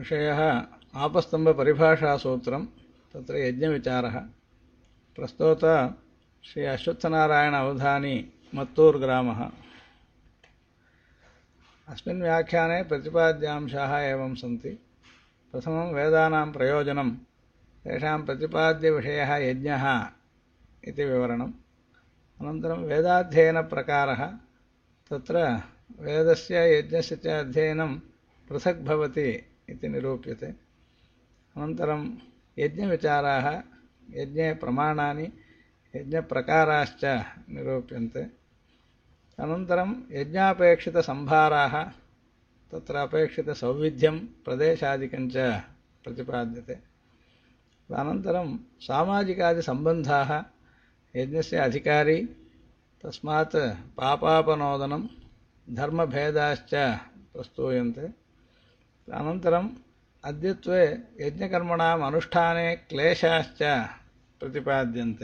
विषयः आपस्तम्भपरिभाषासूत्रं तत्र यज्ञविचारः। प्रस्तोत श्री अश्वत्थनारायण अवधानी मत्तूर्ग्रामः अस्मिन् व्याख्याने प्रतिपाद्यांशाः एवं सन्ति। प्रथमं वेदानां प्रयोजनं, तेषां प्रतिपाद्यविषयः यज्ञः इति विवरणम्। अनन्तरं वेदाध्ययनप्रकारः, तत्र वेदस्य यज्ञस्य च अध्ययनं पृथक् भवति। इति निरूप्यते। अनन्तरं यज्ञविचाराः यज्ञे प्रमाणानि यज्ञप्रकाराश्च निरूप्यन्ते। अनन्तरं यज्ञापेक्षितसम्भाराः तत्र अपेक्षितसौविध्यं प्रदेशादिकञ्च प्रतिपाद्यते। अनन्तरं सामाजिकादिसम्बन्धाः, यज्ञस्य अधिकारी, तस्मात् पापापनोदनं, धर्मभेदाश्च प्रस्तूयन्ते। अनन्तरम् अद्यत्वे यज्ञकर्मणाम् अनुष्ठाने क्लेशाश्च प्रतिपाद्यन्ते